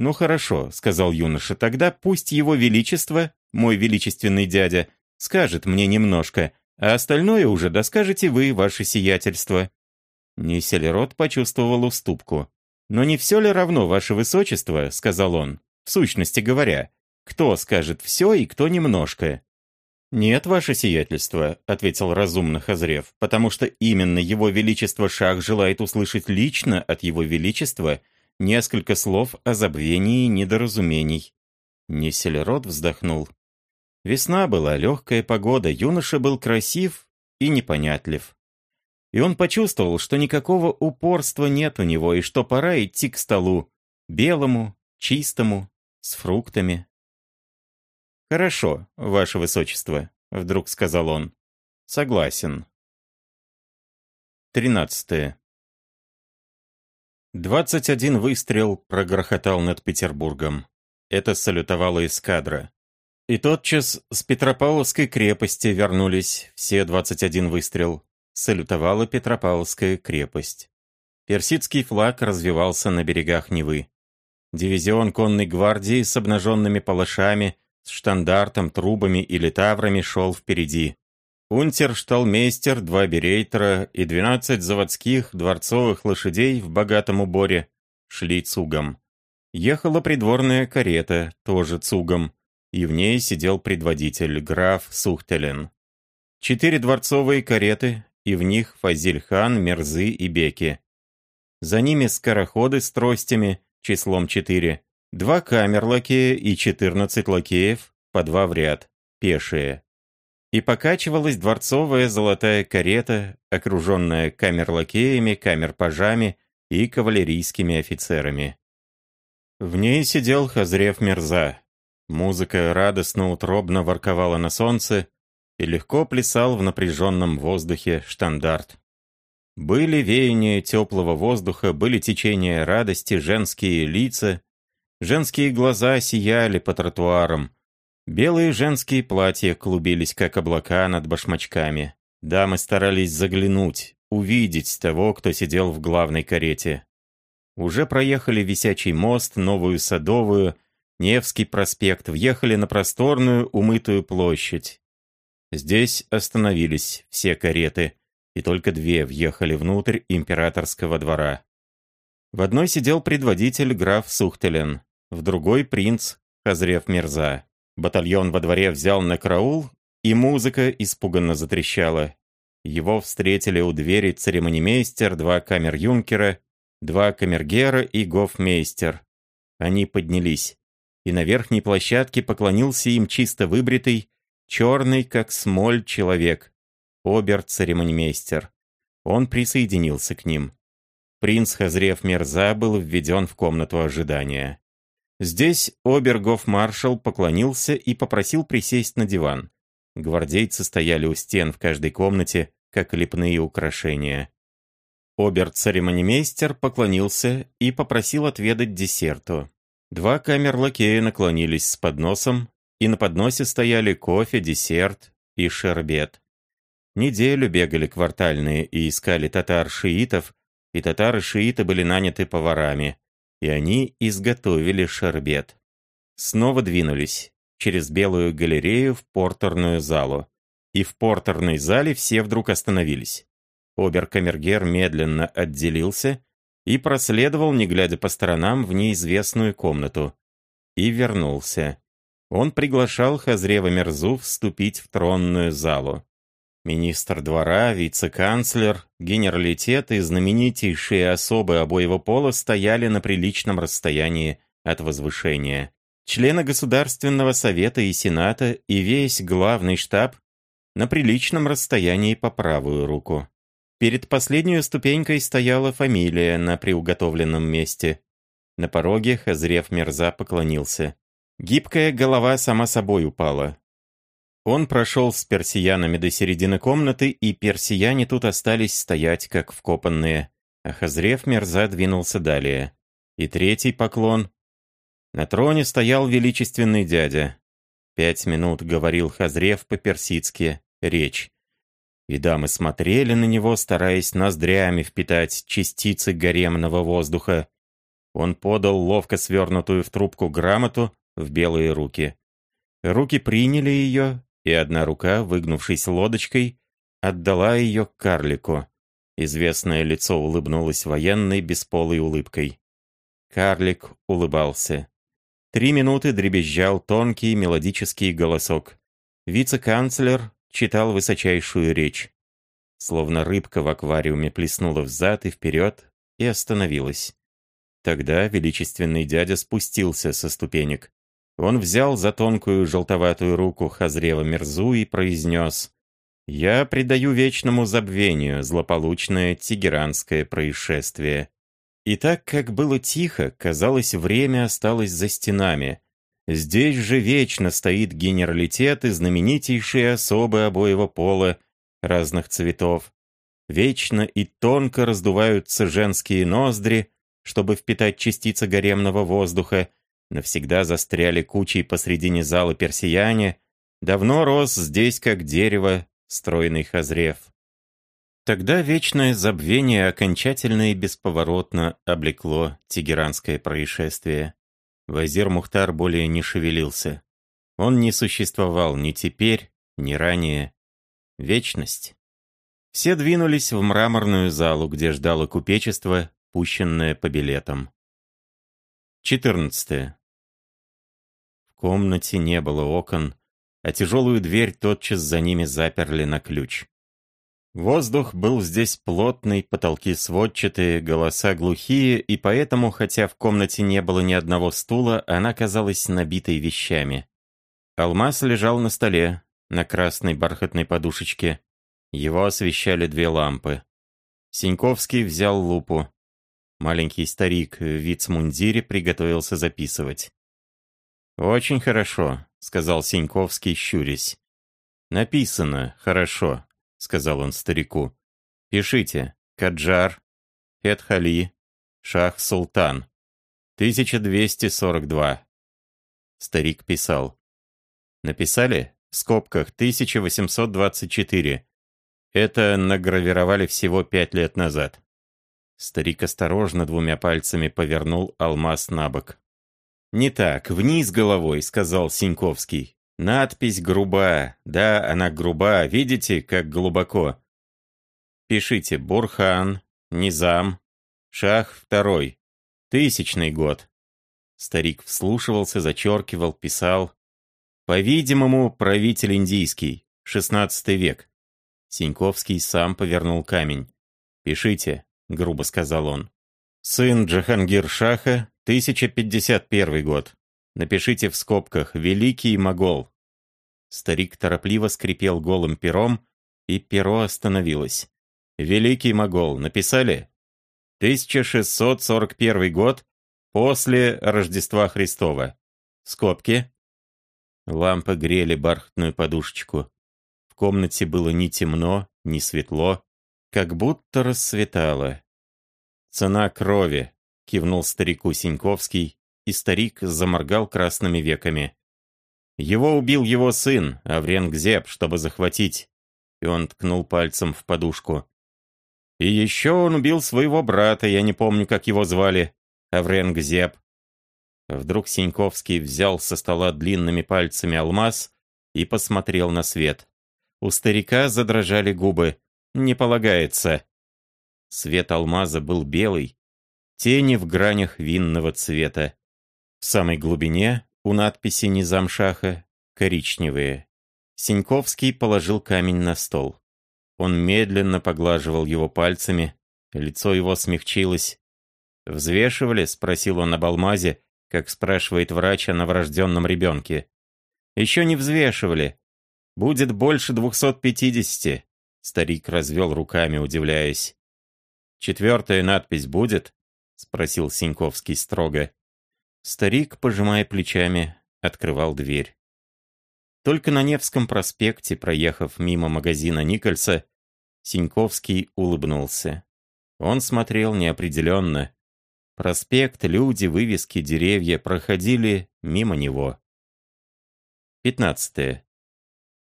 «Ну хорошо», — сказал юноша, — «тогда пусть его величество, мой величественный дядя, скажет мне немножко, а остальное уже доскажете вы, ваше сиятельство». Несельрод почувствовал уступку. «Но не все ли равно, ваше высочество?» — сказал он. «В сущности говоря, кто скажет все и кто немножко?» «Нет, ваше сиятельство», — ответил разумно Хазрев, «потому что именно его величество Шах желает услышать лично от его величества несколько слов о забвении недоразумений». Несельрод вздохнул. Весна была, легкая погода, юноша был красив и непонятлив. И он почувствовал, что никакого упорства нет у него, и что пора идти к столу, белому, чистому, с фруктами. «Хорошо, ваше высочество», — вдруг сказал он. «Согласен». Тринадцатое. Двадцать один выстрел прогрохотал над Петербургом. Это салютовала эскадра. И тотчас с Петропавловской крепости вернулись все 21 выстрел. Салютовала Петропавловская крепость. Персидский флаг развивался на берегах Невы. Дивизион конной гвардии с обнаженными палашами, с штандартом, трубами и литаврами шел впереди. Унтер-шталмейстер, два берейтера и 12 заводских дворцовых лошадей в богатом уборе шли цугом. Ехала придворная карета, тоже цугом и в ней сидел предводитель, граф Сухтелен. Четыре дворцовые кареты, и в них Фазильхан, Мерзы и Беки. За ними скороходы с тростями, числом четыре, два камерлакея и четырнадцать лакеев, по два в ряд, пешие. И покачивалась дворцовая золотая карета, окруженная камерлакеями, камерпажами и кавалерийскими офицерами. В ней сидел Хазрев Мерза, Музыка радостно-утробно ворковала на солнце, и легко плясал в напряженном воздухе штандарт. Были веяния теплого воздуха, были течения радости, женские лица, женские глаза сияли по тротуарам, белые женские платья клубились, как облака над башмачками. Дамы старались заглянуть, увидеть того, кто сидел в главной карете. Уже проехали висячий мост, новую садовую, Невский проспект, въехали на просторную умытую площадь. Здесь остановились все кареты, и только две въехали внутрь императорского двора. В одной сидел предводитель граф Сухтелен, в другой принц Хазрев Мирза. Батальон во дворе взял на караул, и музыка испуганно затрещала. Его встретили у двери церемонимейстер, два камер-юнкера, два камергера и гофмейстер. Они поднялись и на верхней площадке поклонился им чисто выбритый, черный, как смоль, человек, обер-церемонимейстер. Он присоединился к ним. Принц Хазрев Мерза был введен в комнату ожидания. Здесь обергоф-маршал поклонился и попросил присесть на диван. Гвардейцы стояли у стен в каждой комнате, как лепные украшения. Обер-церемонимейстер поклонился и попросил отведать десерту. Два камерлакея наклонились с подносом, и на подносе стояли кофе, десерт и шербет. Неделю бегали квартальные и искали татар-шиитов, и татары-шииты были наняты поварами, и они изготовили шербет. Снова двинулись через белую галерею в портерную залу. И в портерной зале все вдруг остановились. Оберкамергер медленно отделился и проследовал, не глядя по сторонам, в неизвестную комнату. И вернулся. Он приглашал Хазрева Мерзу вступить в тронную залу. Министр двора, вице-канцлер, генералитет и знаменитейшие особы обоего пола стояли на приличном расстоянии от возвышения. Члены Государственного совета и Сената и весь главный штаб на приличном расстоянии по правую руку. Перед последней ступенькой стояла фамилия на приуготовленном месте. На пороге Хазрев Мерза поклонился. Гибкая голова сама собой упала. Он прошел с персиянами до середины комнаты, и персияне тут остались стоять, как вкопанные. А Хазрев Мерза двинулся далее. И третий поклон. На троне стоял величественный дядя. Пять минут говорил Хазрев по-персидски. Речь и дамы смотрели на него, стараясь ноздрями впитать частицы гаремного воздуха. Он подал ловко свернутую в трубку грамоту в белые руки. Руки приняли ее, и одна рука, выгнувшись лодочкой, отдала ее карлику. Известное лицо улыбнулось военной бесполой улыбкой. Карлик улыбался. Три минуты дребезжал тонкий мелодический голосок. Вице-канцлер читал высочайшую речь. Словно рыбка в аквариуме плеснула взад и вперед и остановилась. Тогда величественный дядя спустился со ступенек. Он взял за тонкую желтоватую руку Хазрева Мерзу и произнес «Я предаю вечному забвению злополучное тегеранское происшествие». И так как было тихо, казалось, время осталось за стенами. Здесь же вечно стоит генералитет и знаменитейшие особы обоего пола разных цветов. Вечно и тонко раздуваются женские ноздри, чтобы впитать частицы гаремного воздуха, навсегда застряли кучей посредине зала персияне, давно рос здесь, как дерево, стройный хазрев. Тогда вечное забвение окончательно и бесповоротно облекло тегеранское происшествие. Вазир Мухтар более не шевелился. Он не существовал ни теперь, ни ранее. Вечность. Все двинулись в мраморную залу, где ждало купечество, пущенное по билетам. 14. Комнате не было окон, а тяжелую дверь тотчас за ними заперли на ключ. Воздух был здесь плотный, потолки сводчатые, голоса глухие, и поэтому, хотя в комнате не было ни одного стула, она казалась набитой вещами. Алмаз лежал на столе, на красной бархатной подушечке. Его освещали две лампы. Синьковский взял лупу. Маленький старик в вицмундире приготовился записывать. «Очень хорошо», — сказал Синьковский, щурясь. «Написано хорошо», — сказал он старику. «Пишите. Каджар, Фетхали, Шах-Султан. 1242». Старик писал. «Написали? В скобках 1824. Это награвировали всего пять лет назад». Старик осторожно двумя пальцами повернул алмаз на бок. «Не так, вниз головой», — сказал Синьковский. «Надпись груба. Да, она груба. Видите, как глубоко?» Пишите «Бурхан», «Низам», «Шах второй», «Тысячный год». Старик вслушивался, зачеркивал, писал. «По-видимому, правитель индийский, шестнадцатый век». Синьковский сам повернул камень. «Пишите», грубо сказал он. «Сын Джахангир-Шаха, 1051 год. Напишите в скобках «Великий Могол». Старик торопливо скрипел голым пером, и перо остановилось. «Великий Могол» написали? 1641 год после Рождества Христова. Скобки. Лампы грели бархатную подушечку. В комнате было ни темно, ни светло. Как будто рассветало. «Цена крови», — кивнул старику Синьковский, и старик заморгал красными веками. «Его убил его сын, Авренгзеб, чтобы захватить». И он ткнул пальцем в подушку. «И еще он убил своего брата, я не помню, как его звали, Авренгзеб». Вдруг Синьковский взял со стола длинными пальцами алмаз и посмотрел на свет. У старика задрожали губы. Не полагается. Свет алмаза был белый, тени в гранях винного цвета. В самой глубине, у надписи Низамшаха, коричневые. Синьковский положил камень на стол. Он медленно поглаживал его пальцами, лицо его смягчилось. «Взвешивали?» — спросил он об алмазе, как спрашивает врач о новорожденном ребенке. «Еще не взвешивали. Будет больше двухсот пятидесяти. Старик развел руками, удивляясь. «Четвертая надпись будет?» — спросил Синьковский строго. Старик, пожимая плечами, открывал дверь. Только на Невском проспекте, проехав мимо магазина Никольса, Синьковский улыбнулся. Он смотрел неопределенно. Проспект, люди, вывески, деревья проходили мимо него. Пятнадцатое.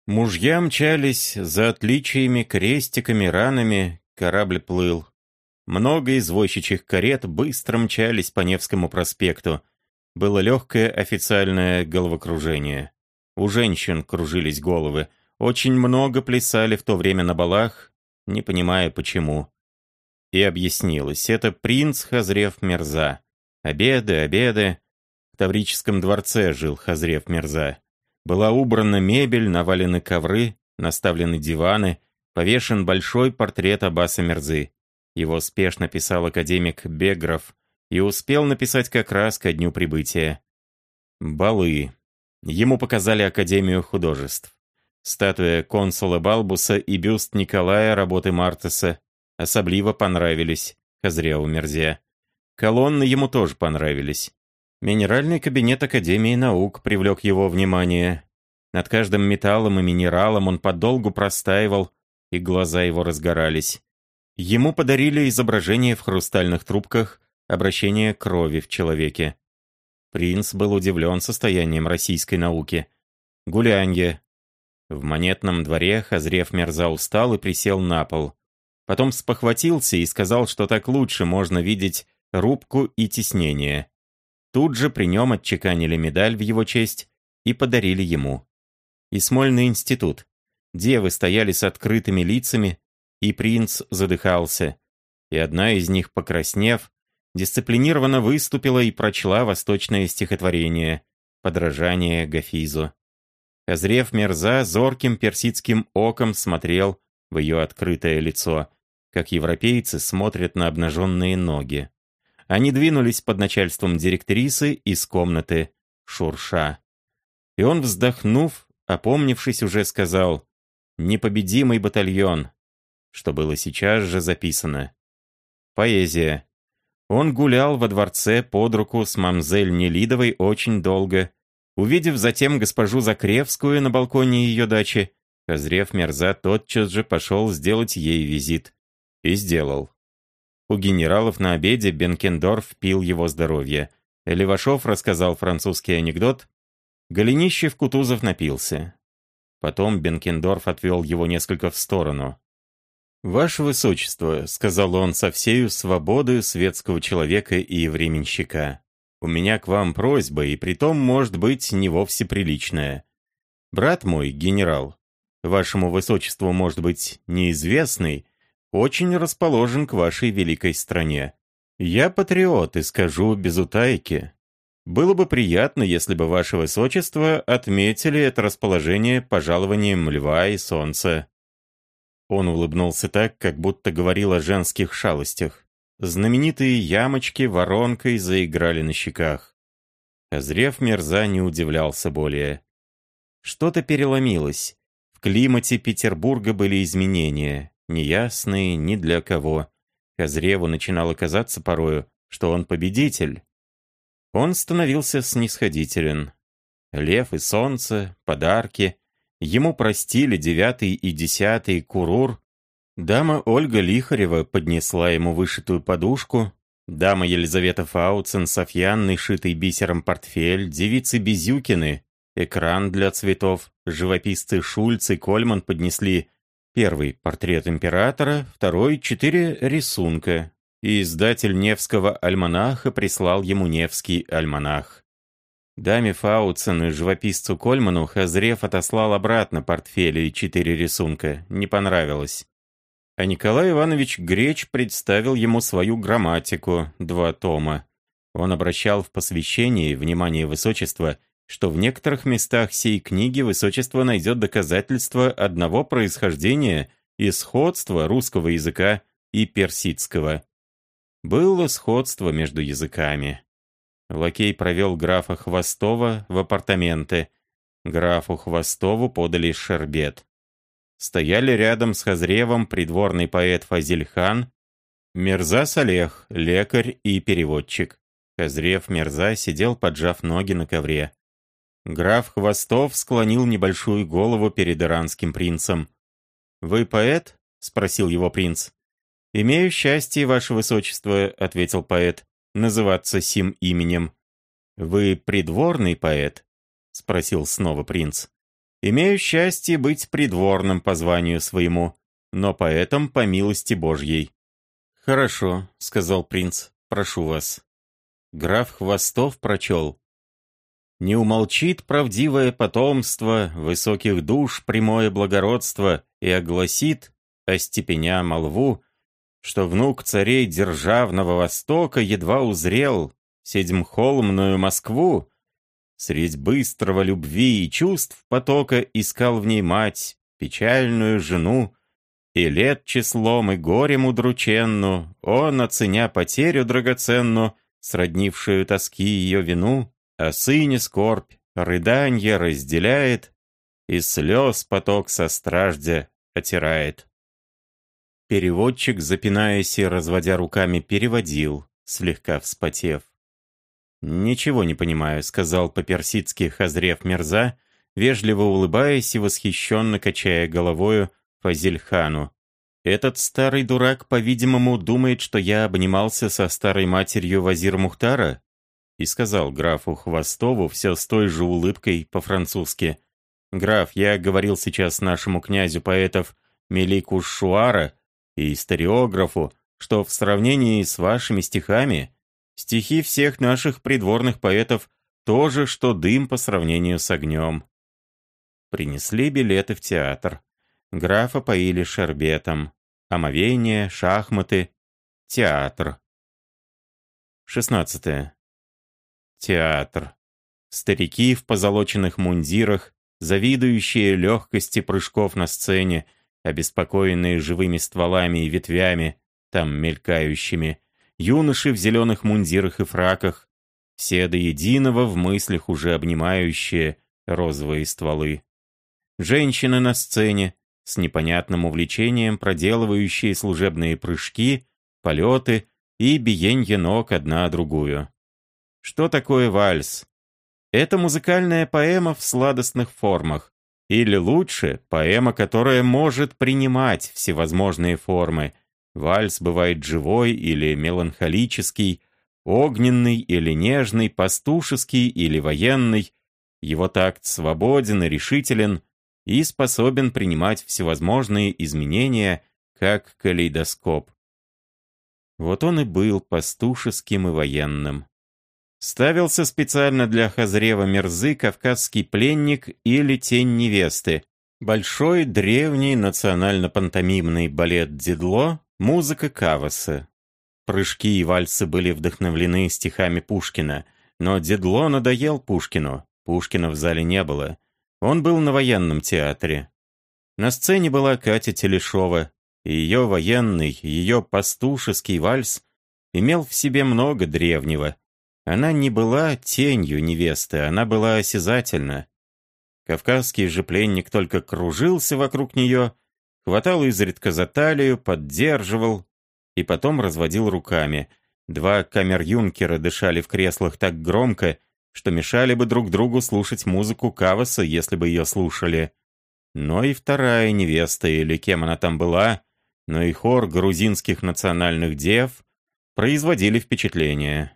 Мужья мчались за отличиями, крестиками, ранами, корабль плыл. Много извозчичьих карет быстро мчались по Невскому проспекту. Было легкое официальное головокружение. У женщин кружились головы. Очень много плясали в то время на балах, не понимая почему. И объяснилось, это принц Хазрев Мерза. Обеды, обеды. В Таврическом дворце жил Хазрев Мерза. Была убрана мебель, навалены ковры, наставлены диваны, повешен большой портрет Аббаса Мерзы. Его спешно писал академик Бегров и успел написать как раз ко дню прибытия. Балы. Ему показали Академию художеств. Статуя консула Балбуса и бюст Николая работы Мартеса особливо понравились Хазреу Мерзе. Колонны ему тоже понравились. Минеральный кабинет Академии наук привлек его внимание. Над каждым металлом и минералом он подолгу простаивал, и глаза его разгорались. Ему подарили изображение в хрустальных трубках обращение крови в человеке. Принц был удивлен состоянием российской науки. Гулянье. В монетном дворе Хазрев Мерза устал и присел на пол. Потом спохватился и сказал, что так лучше можно видеть рубку и теснение. Тут же при нем отчеканили медаль в его честь и подарили ему. И Смольный институт. Девы стояли с открытыми лицами, и принц задыхался. И одна из них, покраснев, дисциплинированно выступила и прочла восточное стихотворение «Подражание Гафизу». Озрев Мерза зорким персидским оком смотрел в ее открытое лицо, как европейцы смотрят на обнаженные ноги. Они двинулись под начальством директрисы из комнаты шурша. И он, вздохнув, опомнившись, уже сказал «Непобедимый батальон», что было сейчас же записано. Поэзия. Он гулял во дворце под руку с мамзель Нелидовой очень долго. Увидев затем госпожу Закревскую на балконе ее дачи, Козрев Мерза тотчас же пошел сделать ей визит. И сделал. У генералов на обеде Бенкендорф пил его здоровье. Левашов рассказал французский анекдот. Голенищев Кутузов напился. Потом Бенкендорф отвел его несколько в сторону. «Ваше Высочество», — сказал он со всею свободою светского человека и временщика, «у меня к вам просьба, и притом, может быть, не вовсе приличная. Брат мой, генерал, вашему Высочеству, может быть, неизвестный, очень расположен к вашей великой стране. Я патриот и скажу без утайки. Было бы приятно, если бы ваше Высочество отметили это расположение пожалованием льва и солнца». Он улыбнулся так, как будто говорил о женских шалостях. Знаменитые ямочки воронкой заиграли на щеках. Озрев Мерза не удивлялся более. Что-то переломилось. В климате Петербурга были изменения, неясные ни для кого. Козреву начинало казаться порою, что он победитель. Он становился снисходителен. Лев и солнце, подарки, Ему простили девятый и десятый курур. Дама Ольга Лихарева поднесла ему вышитую подушку. Дама Елизавета Фауцен, Софьянный, шитый бисером портфель, девицы Безюкины, экран для цветов, живописцы Шульц и Кольман поднесли первый портрет императора, второй — четыре рисунка, и издатель Невского альманаха прислал ему Невский альманах. Даме Фауцен и живописцу Кольману Хазрев отослал обратно портфели и четыре рисунка. Не понравилось. А Николай Иванович Греч представил ему свою грамматику, два тома. Он обращал в посвящении внимание высочества, что в некоторых местах сей книги высочество найдет доказательства одного происхождения и сходства русского языка и персидского. Было сходство между языками. Лакей провел графа Хвостова в апартаменты. Графу Хвостову подали шербет. Стояли рядом с Хазревом придворный поэт Фазильхан, Мерза Салех, лекарь и переводчик. Хазрев Мерза сидел, поджав ноги на ковре. Граф Хвостов склонил небольшую голову перед иранским принцем. «Вы поэт?» — спросил его принц. «Имею счастье, ваше высочество», — ответил поэт называться сим именем. «Вы придворный поэт?» — спросил снова принц. «Имею счастье быть придворным по званию своему, но поэтом по милости Божьей». «Хорошо», — сказал принц, — «прошу вас». Граф Хвостов прочел. «Не умолчит правдивое потомство высоких душ прямое благородство и огласит, остепеня молву, что внук царей державного Востока едва узрел седьмхолмную Москву, средь быстрого любви и чувств потока искал в ней мать, печальную жену, и лет числом и горем удрученну, он, оценя потерю драгоценну, сроднившую тоски ее вину, о сыне скорбь, рыданье разделяет, и слез поток со страждя отирает. Переводчик, запинаясь и разводя руками, переводил, слегка вспотев. «Ничего не понимаю», — сказал по-персидски Хазрев Мерза, вежливо улыбаясь и восхищенно качая головою Фазильхану. «Этот старый дурак, по-видимому, думает, что я обнимался со старой матерью Вазир Мухтара?» И сказал графу Хвостову все с той же улыбкой по-французски. «Граф, я говорил сейчас нашему князю поэтов Мелику Шуара, и историографу, что в сравнении с вашими стихами, стихи всех наших придворных поэтов тоже, что дым по сравнению с огнем. Принесли билеты в театр. Графа поили шербетом. Омовение, шахматы, театр. 16. Театр. Старики в позолоченных мундирах, завидующие легкости прыжков на сцене, обеспокоенные живыми стволами и ветвями, там мелькающими, юноши в зеленых мундирах и фраках, все до единого в мыслях уже обнимающие розовые стволы. Женщины на сцене, с непонятным увлечением проделывающие служебные прыжки, полеты и биенье ног одна другую. Что такое вальс? Это музыкальная поэма в сладостных формах, или лучше, поэма, которая может принимать всевозможные формы. Вальс бывает живой или меланхолический, огненный или нежный, пастушеский или военный. Его такт свободен и решителен и способен принимать всевозможные изменения, как калейдоскоп. Вот он и был пастушеским и военным. Ставился специально для Хазрева Мерзы «Кавказский пленник» или «Тень невесты». Большой древний национально-пантомимный балет «Дедло», музыка Каваса. Прыжки и вальсы были вдохновлены стихами Пушкина, но Дедло надоел Пушкину. Пушкина в зале не было. Он был на военном театре. На сцене была Катя Телешова, и ее военный, ее пастушеский вальс имел в себе много древнего – она не была тенью невесты, она была осязательна. Кавказский же пленник только кружился вокруг нее, хватал изредка за талию, поддерживал и потом разводил руками. Два камер-юнкера дышали в креслах так громко, что мешали бы друг другу слушать музыку Каваса, если бы ее слушали. Но и вторая невеста, или кем она там была, но и хор грузинских национальных дев производили впечатление.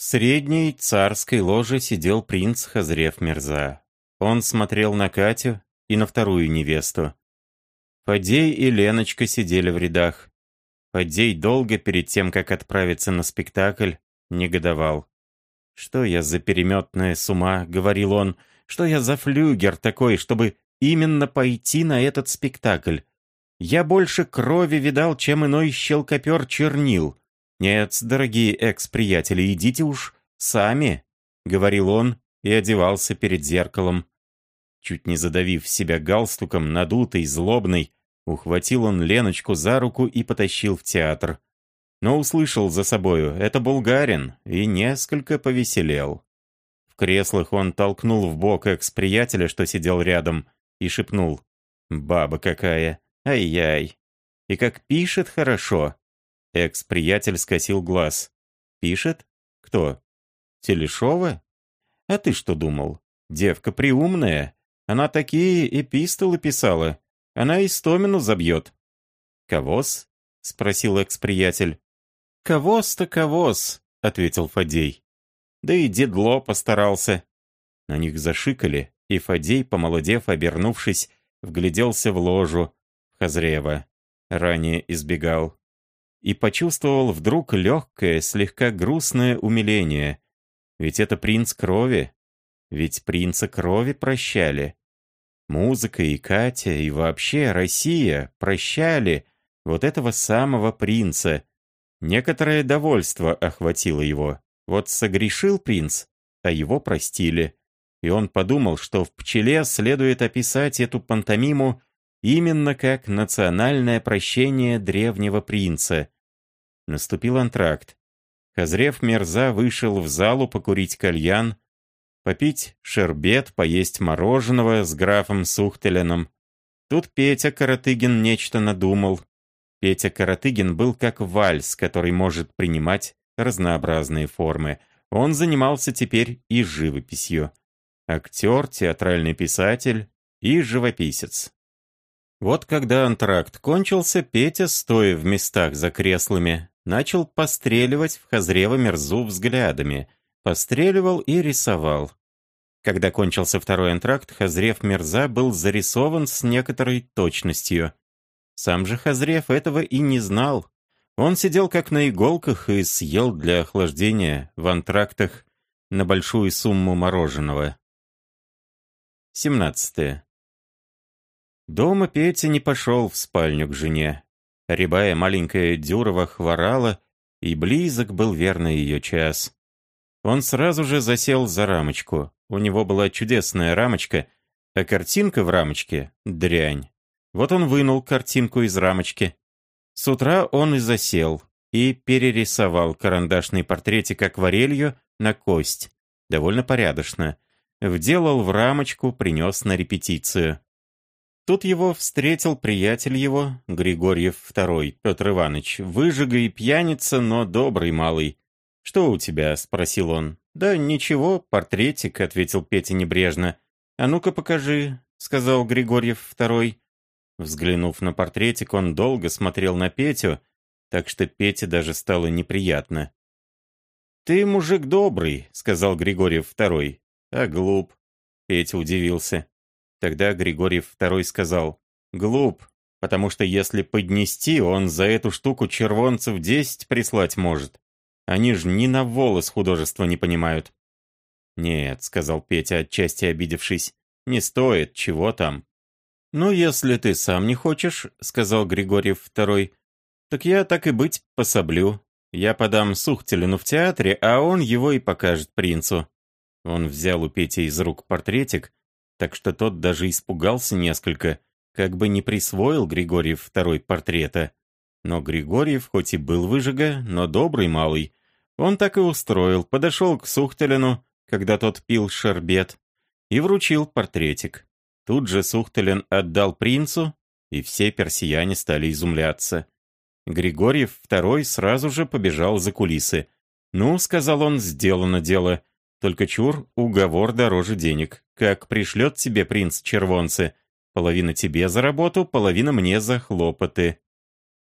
В средней царской ложе сидел принц Хазрев Мирза. Он смотрел на Катю и на вторую невесту. Фадей и Леночка сидели в рядах. Фадей долго перед тем, как отправиться на спектакль, негодовал. «Что я за переметная с ума?» — говорил он. «Что я за флюгер такой, чтобы именно пойти на этот спектакль? Я больше крови видал, чем иной щелкопер чернил. «Нет, дорогие экс-приятели, идите уж сами», — говорил он и одевался перед зеркалом. Чуть не задавив себя галстуком, надутый, злобный, ухватил он Леночку за руку и потащил в театр. Но услышал за собою «это булгарин» и несколько повеселел. В креслах он толкнул в бок экс-приятеля, что сидел рядом, и шепнул «Баба какая! Ай-яй! И как пишет хорошо!» Экс-приятель скосил глаз. «Пишет? Кто? Телешова? А ты что думал? Девка приумная. Она такие эпистолы писала. Она Истомину забьет». «Кавос?» — спросил экс-приятель. «Кавос-то кавос», — ответил Фадей. Да и дедло постарался. На них зашикали, и Фадей, помолодев, обернувшись, вгляделся в ложу, в Хазрева. Ранее избегал. И почувствовал вдруг легкое, слегка грустное умиление. Ведь это принц крови. Ведь принца крови прощали. Музыка и Катя, и вообще Россия прощали вот этого самого принца. Некоторое довольство охватило его. Вот согрешил принц, а его простили. И он подумал, что в «Пчеле» следует описать эту пантомиму именно как национальное прощение древнего принца. Наступил антракт. Хазрев Мерза вышел в залу покурить кальян, попить шербет, поесть мороженого с графом Сухтеленом. Тут Петя Каратыгин нечто надумал. Петя Каратыгин был как вальс, который может принимать разнообразные формы. Он занимался теперь и живописью. Актер, театральный писатель и живописец. Вот когда антракт кончился, Петя, стоя в местах за креслами, начал постреливать в Хазрева Мерзу взглядами. Постреливал и рисовал. Когда кончился второй антракт, Хазрев Мерза был зарисован с некоторой точностью. Сам же Хазрев этого и не знал. Он сидел как на иголках и съел для охлаждения в антрактах на большую сумму мороженого. 17. Дома Петя не пошел в спальню к жене. Рябая маленькая Дюрова хворала, и близок был верно ее час. Он сразу же засел за рамочку. У него была чудесная рамочка, а картинка в рамочке — дрянь. Вот он вынул картинку из рамочки. С утра он и засел, и перерисовал карандашный портретик акварелью на кость. Довольно порядочно. Вделал в рамочку, принес на репетицию. Тут его встретил приятель его, Григорьев II, Петр Иванович, выжига и пьяница, но добрый малый. «Что у тебя?» — спросил он. «Да ничего, портретик», — ответил Петя небрежно. «А ну-ка покажи», — сказал Григорьев II. Взглянув на портретик, он долго смотрел на Петю, так что Пете даже стало неприятно. «Ты мужик добрый», — сказал Григорьев II. «А глуп», — Петя удивился. Тогда Григорьев II сказал, «Глуп, потому что если поднести, он за эту штуку червонцев десять прислать может. Они ж ни на волос художества не понимают». «Нет», — сказал Петя, отчасти обидевшись, «не стоит, чего там». «Ну, если ты сам не хочешь», — сказал Григорьев II, «так я так и быть пособлю. Я подам Сухтелину в театре, а он его и покажет принцу». Он взял у Пети из рук портретик, так что тот даже испугался несколько, как бы не присвоил Григорьев второй портрета. Но Григорьев, хоть и был выжига, но добрый малый, он так и устроил, подошел к Сухтелину, когда тот пил шербет, и вручил портретик. Тут же Сухтелин отдал принцу, и все персияне стали изумляться. Григорьев второй сразу же побежал за кулисы. «Ну», — сказал он, — «сделано дело. Только чур, уговор дороже денег. Как пришлет тебе принц червонцы, половина тебе за работу, половина мне за хлопоты».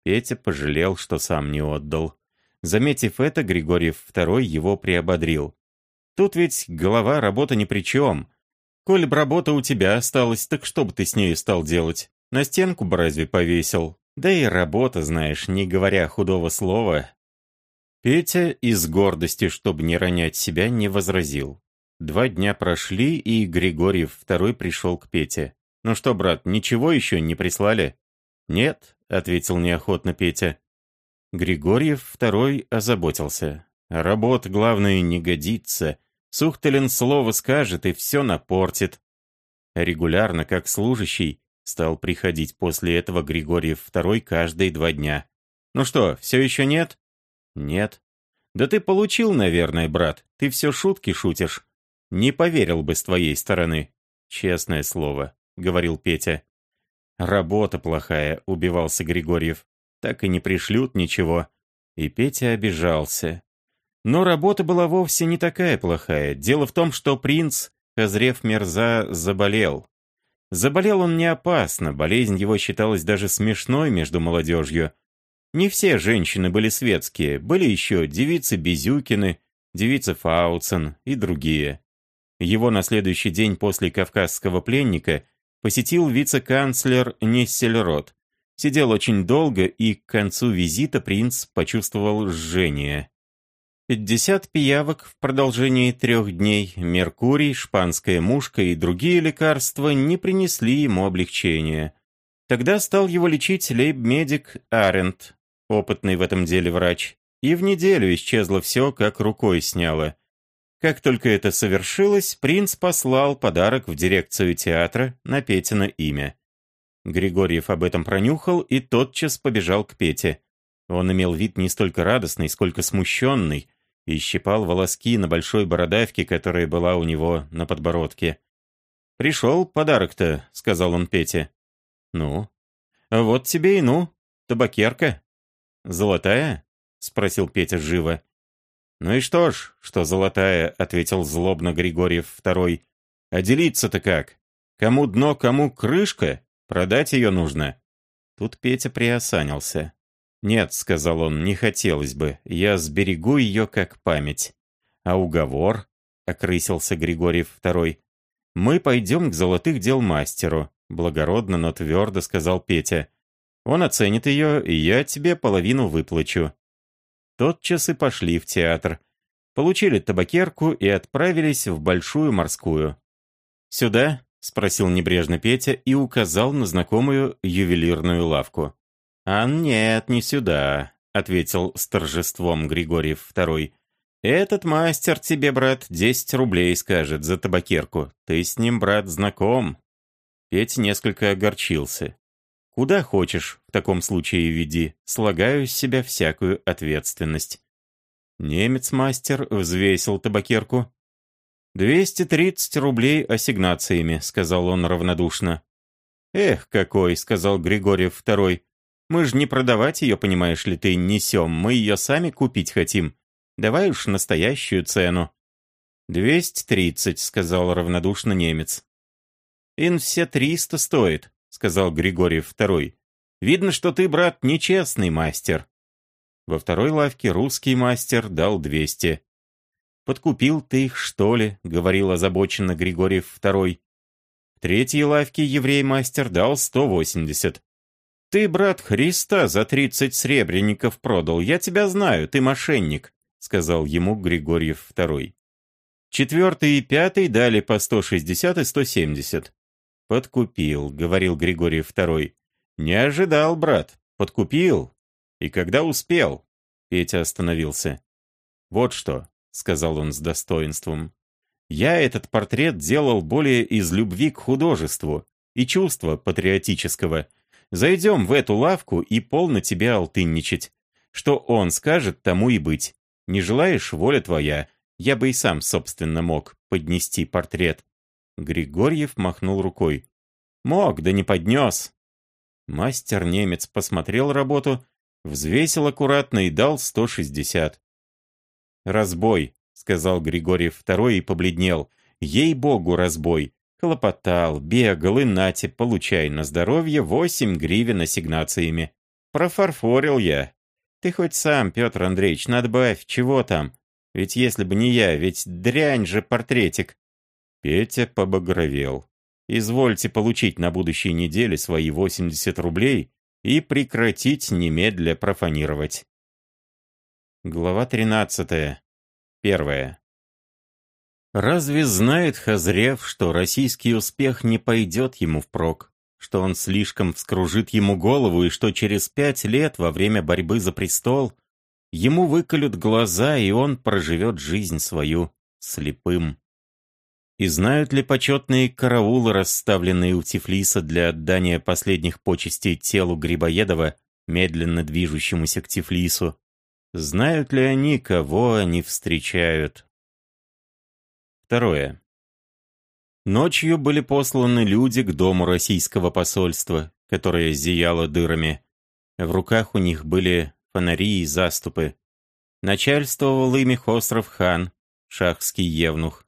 Петя пожалел, что сам не отдал. Заметив это, Григорьев II его приободрил. «Тут ведь голова работа ни при чем. Коль б работа у тебя осталась, так что бы ты с ней стал делать? На стенку бы разве повесил? Да и работа, знаешь, не говоря худого слова, Петя из гордости, чтобы не ронять себя, не возразил. Два дня прошли, и Григорьев второй пришел к Пете. «Ну что, брат, ничего еще не прислали?» «Нет», — ответил неохотно Петя. Григорьев второй озаботился. «Работа, главное, не годится. Сухтелин слово скажет и все напортит». Регулярно, как служащий, стал приходить после этого Григорьев второй каждые два дня. «Ну что, все еще нет?» «Нет». «Да ты получил, наверное, брат. Ты все шутки шутишь. Не поверил бы с твоей стороны». «Честное слово», — говорил Петя. «Работа плохая», — убивался Григорьев. «Так и не пришлют ничего». И Петя обижался. Но работа была вовсе не такая плохая. Дело в том, что принц, Хазрев Мерза, заболел. Заболел он не опасно, болезнь его считалась даже смешной между молодежью. Не все женщины были светские, были еще девицы Безюкины, девица Фауцен и другие. Его на следующий день после кавказского пленника посетил вице-канцлер Нессельрот. Сидел очень долго, и к концу визита принц почувствовал жжение. Пятьдесят пиявок в продолжении трех дней, меркурий, шпанская мушка и другие лекарства не принесли ему облегчения. Тогда стал его лечить лейб-медик Арент, опытный в этом деле врач, и в неделю исчезло все, как рукой сняло. Как только это совершилось, принц послал подарок в дирекцию театра на Петина имя. Григорьев об этом пронюхал и тотчас побежал к Пете. Он имел вид не столько радостный, сколько смущенный, и щипал волоски на большой бородавке, которая была у него на подбородке. «Пришел подарок-то», — сказал он Пете. «Ну?» «Вот тебе и ну, табакерка». «Золотая?» — спросил Петя живо. «Ну и что ж, что золотая», — ответил злобно Григорьев второй. «А делиться-то как? Кому дно, кому крышка? Продать ее нужно». Тут Петя приосанился. «Нет», — сказал он, — «не хотелось бы. Я сберегу ее как память». «А уговор?» — окрысился Григорьев второй. «Мы пойдем к золотых дел мастеру», — благородно, но твердо сказал Петя. «Он оценит ее, и я тебе половину выплачу». Тотчас и пошли в театр. Получили табакерку и отправились в Большую морскую. «Сюда?» — спросил небрежно Петя и указал на знакомую ювелирную лавку. «А нет, не сюда», — ответил с торжеством Григорьев II. «Этот мастер тебе, брат, десять рублей скажет за табакерку. Ты с ним, брат, знаком». Петя несколько огорчился. Куда хочешь, в таком случае веди, слагаю с себя всякую ответственность. Немец-мастер взвесил табакерку. «Двести тридцать рублей ассигнациями», — сказал он равнодушно. «Эх, какой», — сказал Григорьев второй. «Мы ж не продавать ее, понимаешь ли ты, несем, мы ее сами купить хотим. Давай уж настоящую цену». «Двести тридцать», — сказал равнодушно немец. «Ин все триста стоит», — сказал Григорий второй. «Видно, что ты, брат, нечестный мастер». Во второй лавке русский мастер дал двести. «Подкупил ты их, что ли?» — говорил озабоченно Григорий второй. В третьей лавке еврей-мастер дал сто восемьдесят. «Ты, брат Христа, за тридцать сребреников продал. Я тебя знаю, ты мошенник», — сказал ему Григорьев второй. Четвертый и пятый дали по сто шестьдесят и сто семьдесят. «Подкупил», — говорил Григорий II. «Не ожидал, брат. Подкупил. И когда успел?» Петя остановился. «Вот что», — сказал он с достоинством. «Я этот портрет делал более из любви к художеству и чувства патриотического. Зайдем в эту лавку и полно тебя алтынничать. Что он скажет, тому и быть. Не желаешь, воля твоя. Я бы и сам, собственно, мог поднести портрет. Григорьев махнул рукой. «Мог, да не поднес». Мастер-немец посмотрел работу, взвесил аккуратно и дал 160. «Разбой», — сказал Григорьев второй и побледнел. «Ей-богу, разбой!» Хлопотал, бегал и нате, получай на здоровье восемь гривен ассигнациями. Профарфорил я. Ты хоть сам, Петр Андреевич, надбавь, чего там? Ведь если бы не я, ведь дрянь же портретик. Петя побагровел. «Извольте получить на будущей неделе свои 80 рублей и прекратить немедля профанировать». Глава 13. Первая. Разве знает Хазрев, что российский успех не пойдет ему впрок, что он слишком вскружит ему голову и что через пять лет во время борьбы за престол ему выколют глаза и он проживет жизнь свою слепым? И знают ли почетные караулы, расставленные у Тифлиса для отдания последних почестей телу Грибоедова, медленно движущемуся к Тифлису? Знают ли они, кого они встречают? Второе. Ночью были посланы люди к дому российского посольства, которое зияло дырами. В руках у них были фонари и заступы. Начальствовал ими Хосров хан, шахский евнух.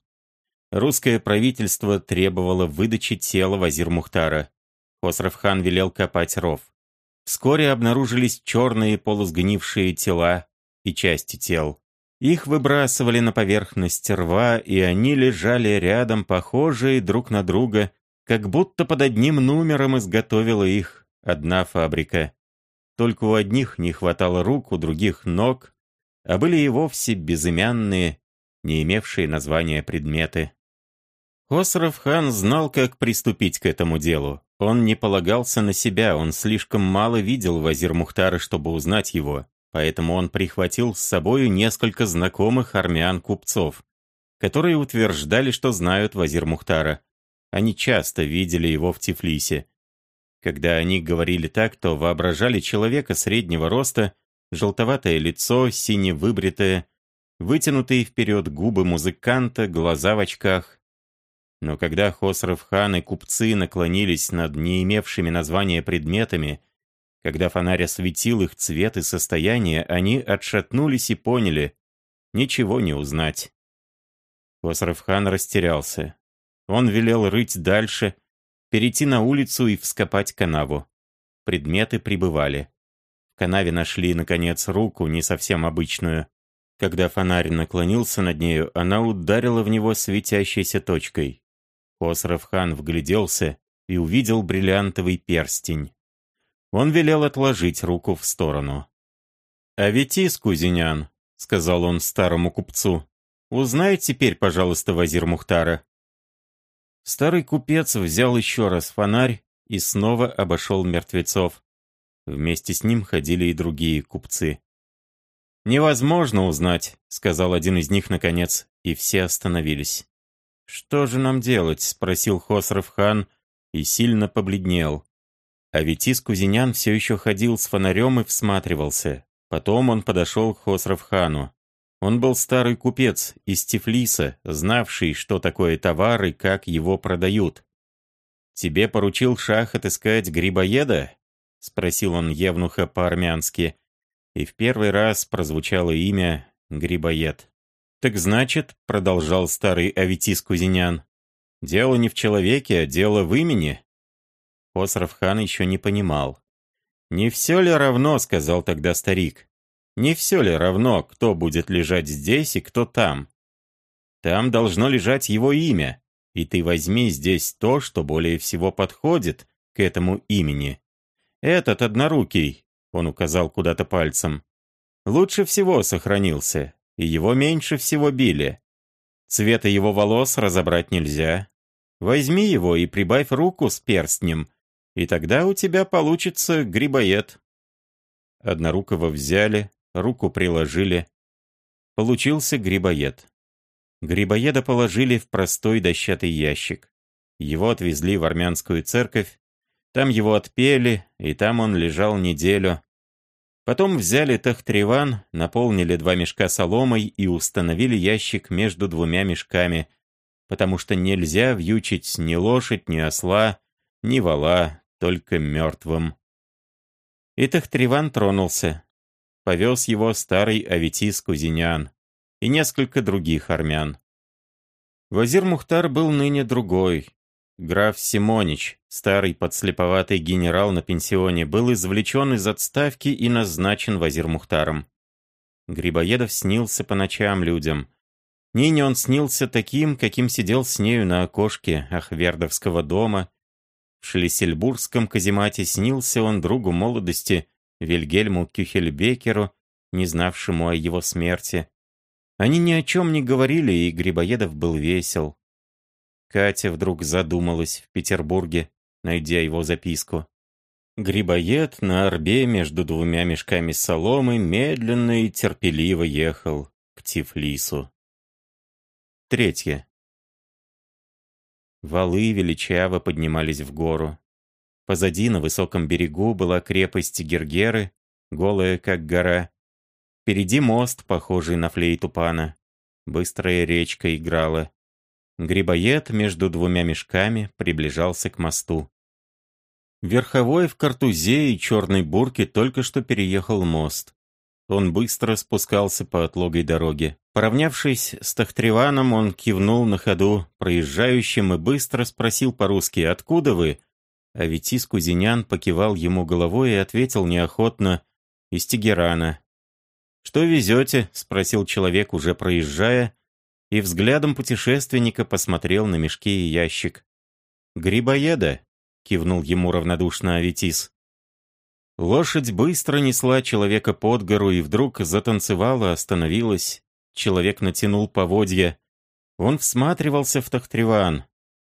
Русское правительство требовало выдачи тела Вазир-Мухтара. Хосров-хан велел копать ров. Вскоре обнаружились черные полусгнившие тела и части тел. Их выбрасывали на поверхность рва, и они лежали рядом, похожие друг на друга, как будто под одним номером изготовила их одна фабрика. Только у одних не хватало рук, у других ног, а были и вовсе безымянные, не имевшие названия предметы. Хосров хан знал, как приступить к этому делу. Он не полагался на себя, он слишком мало видел Вазир Мухтара, чтобы узнать его, поэтому он прихватил с собою несколько знакомых армян-купцов, которые утверждали, что знают Вазир Мухтара. Они часто видели его в Тифлисе. Когда они говорили так, то воображали человека среднего роста, желтоватое лицо, сине-выбритое, вытянутые вперед губы музыканта, глаза в очках. Но когда Хосров хан и купцы наклонились над не имевшими названия предметами, когда фонарь осветил их цвет и состояние, они отшатнулись и поняли — ничего не узнать. Хосров хан растерялся. Он велел рыть дальше, перейти на улицу и вскопать канаву. Предметы прибывали. В канаве нашли, наконец, руку, не совсем обычную. Когда фонарь наклонился над нею, она ударила в него светящейся точкой. Хосров-хан вгляделся и увидел бриллиантовый перстень. Он велел отложить руку в сторону. «Аветис, кузинян», — сказал он старому купцу, — «узнай теперь, пожалуйста, Вазир Мухтара, Старый купец взял еще раз фонарь и снова обошел мертвецов. Вместе с ним ходили и другие купцы. «Невозможно узнать», — сказал один из них наконец, и все остановились. «Что же нам делать?» — спросил Хосров хан и сильно побледнел. А Витис Кузинян все еще ходил с фонарем и всматривался. Потом он подошел к Хосров хану. Он был старый купец из Тифлиса, знавший, что такое товар и как его продают. «Тебе поручил шах отыскать грибоеда?» — спросил он Евнуха по-армянски. И в первый раз прозвучало имя Грибоед. «Так значит», — продолжал старый Аветис Кузинян, — «дело не в человеке, а дело в имени». Хосров хан еще не понимал. «Не все ли равно?» — сказал тогда старик. Не все ли равно, кто будет лежать здесь и кто там? Там должно лежать его имя, и ты возьми здесь то, что более всего подходит к этому имени. Этот однорукий, он указал куда-то пальцем, лучше всего сохранился, и его меньше всего били. Цвета его волос разобрать нельзя. Возьми его и прибавь руку с перстнем, и тогда у тебя получится грибоед. Однорукого взяли, руку приложили. Получился грибоед. Грибоеда положили в простой дощатый ящик. Его отвезли в армянскую церковь, там его отпели, и там он лежал неделю. Потом взяли тахтриван, наполнили два мешка соломой и установили ящик между двумя мешками, потому что нельзя вьючить ни лошадь, ни осла, ни вала, только мертвым. И Тахтриван тронулся повез его старый Аветис Кузинян и несколько других армян. Вазир Мухтар был ныне другой. Граф Симонич, старый подслеповатый генерал на пенсионе, был извлечен из отставки и назначен Вазир Мухтаром. Грибоедов снился по ночам людям. Нине он снился таким, каким сидел с нею на окошке Ахвердовского дома. В Шлиссельбургском каземате снился он другу молодости, Вильгельму Кюхельбекеру, не знавшему о его смерти. Они ни о чем не говорили, и Грибоедов был весел. Катя вдруг задумалась в Петербурге, найдя его записку. Грибоед на орбе между двумя мешками соломы медленно и терпеливо ехал к Тифлису. Третье. Валы величаво поднимались в гору. Позади, на высоком берегу, была крепость Гергеры, голая, как гора. Впереди мост, похожий на флейту пана. Быстрая речка играла. Грибоед между двумя мешками приближался к мосту. Верховой в картузе и черной бурке только что переехал мост. Он быстро спускался по отлогой дороге. Поравнявшись с Тахтриваном, он кивнул на ходу проезжающим и быстро спросил по-русски «Откуда вы?» А Витис Кузинян покивал ему головой и ответил неохотно «Из Тегерана». «Что везете?» — спросил человек, уже проезжая, и взглядом путешественника посмотрел на мешки и ящик. «Грибоеда», — кивнул ему равнодушно Аветис. Лошадь быстро несла человека под гору и вдруг затанцевала, остановилась. Человек натянул поводья. Он всматривался в Тахтриван.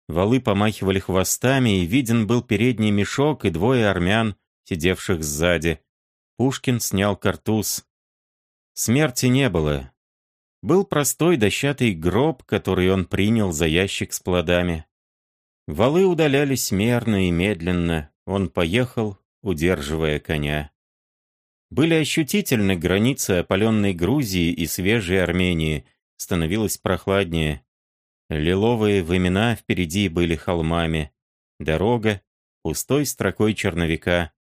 Валы помахивали хвостами, и виден был передний мешок и двое армян, сидевших сзади. Пушкин снял картуз. Смерти не было. Был простой дощатый гроб, который он принял за ящик с плодами. Валы удалялись мерно и медленно. Он поехал, удерживая коня. Были ощутительны границы опаленной Грузии и свежей Армении. Становилось прохладнее. Лиловые вымена впереди были холмами. Дорога — пустой строкой черновика.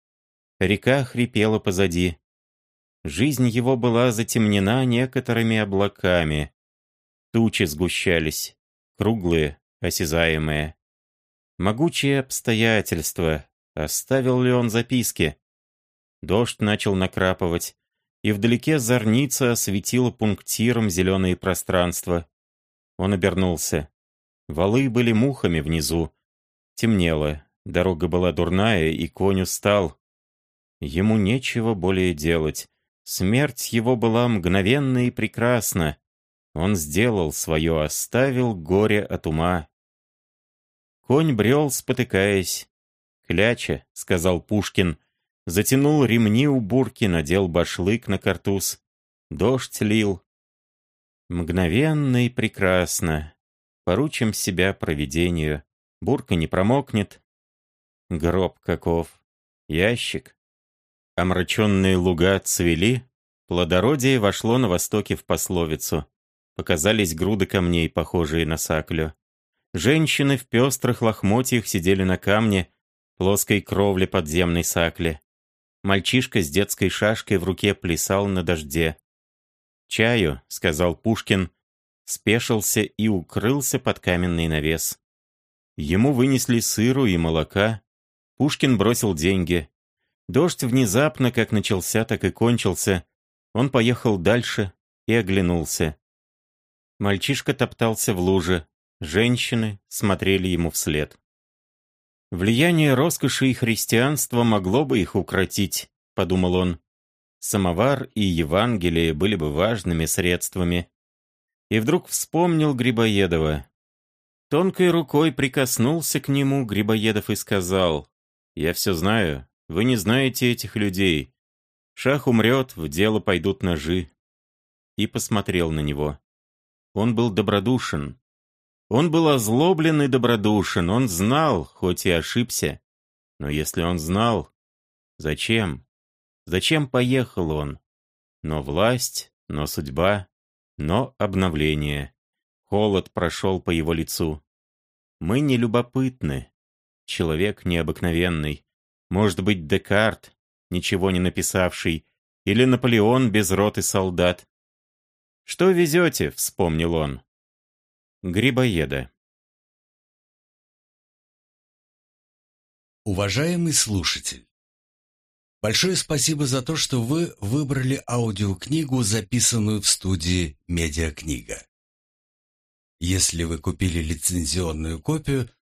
Река хрипела позади. Жизнь его была затемнена некоторыми облаками. Тучи сгущались, круглые, осязаемые. Могучие обстоятельства, Оставил ли он записки? Дождь начал накрапывать, и вдалеке зорница осветила пунктиром зеленые пространства. Он обернулся. Валы были мухами внизу. Темнело, дорога была дурная, и конь устал. Ему нечего более делать. Смерть его была мгновенна и прекрасна. Он сделал свое, оставил горе от ума. Конь брел, спотыкаясь. «Кляча», — сказал Пушкин. Затянул ремни у бурки, надел башлык на картуз. Дождь лил. Мгновенно и прекрасно. Поручим себя провидению. Бурка не промокнет. Гроб каков. Ящик. Омраченные луга цвели. Плодородие вошло на востоке в пословицу. Показались груды камней, похожие на саклю. Женщины в пестрых лохмотьях сидели на камне, плоской кровле подземной сакли. Мальчишка с детской шашкой в руке плясал на дожде. «Чаю», — сказал Пушкин, спешился и укрылся под каменный навес. Ему вынесли сыру и молока. Пушкин бросил деньги. Дождь внезапно, как начался, так и кончился. Он поехал дальше и оглянулся. Мальчишка топтался в луже. Женщины смотрели ему вслед. Влияние роскоши и христианства могло бы их укротить, подумал он. Самовар и Евангелие были бы важными средствами. И вдруг вспомнил Грибоедова. Тонкой рукой прикоснулся к нему Грибоедов и сказал, «Я все знаю, вы не знаете этих людей. Шах умрет, в дело пойдут ножи». И посмотрел на него. Он был добродушен, он был озлоблен и добродушен, он знал, хоть и ошибся. Но если он знал, зачем? Зачем поехал он? Но власть, но судьба, но обновление. Холод прошел по его лицу. Мы не любопытны. Человек необыкновенный. Может быть, Декарт, ничего не написавший, или Наполеон без роты солдат. «Что везете?» — вспомнил он. Грибоеда. Уважаемый слушатель, большое спасибо за то, что вы выбрали аудиокнигу, записанную в студии «Медиакнига». Если вы купили лицензионную копию,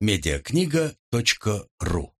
медиакнига.ру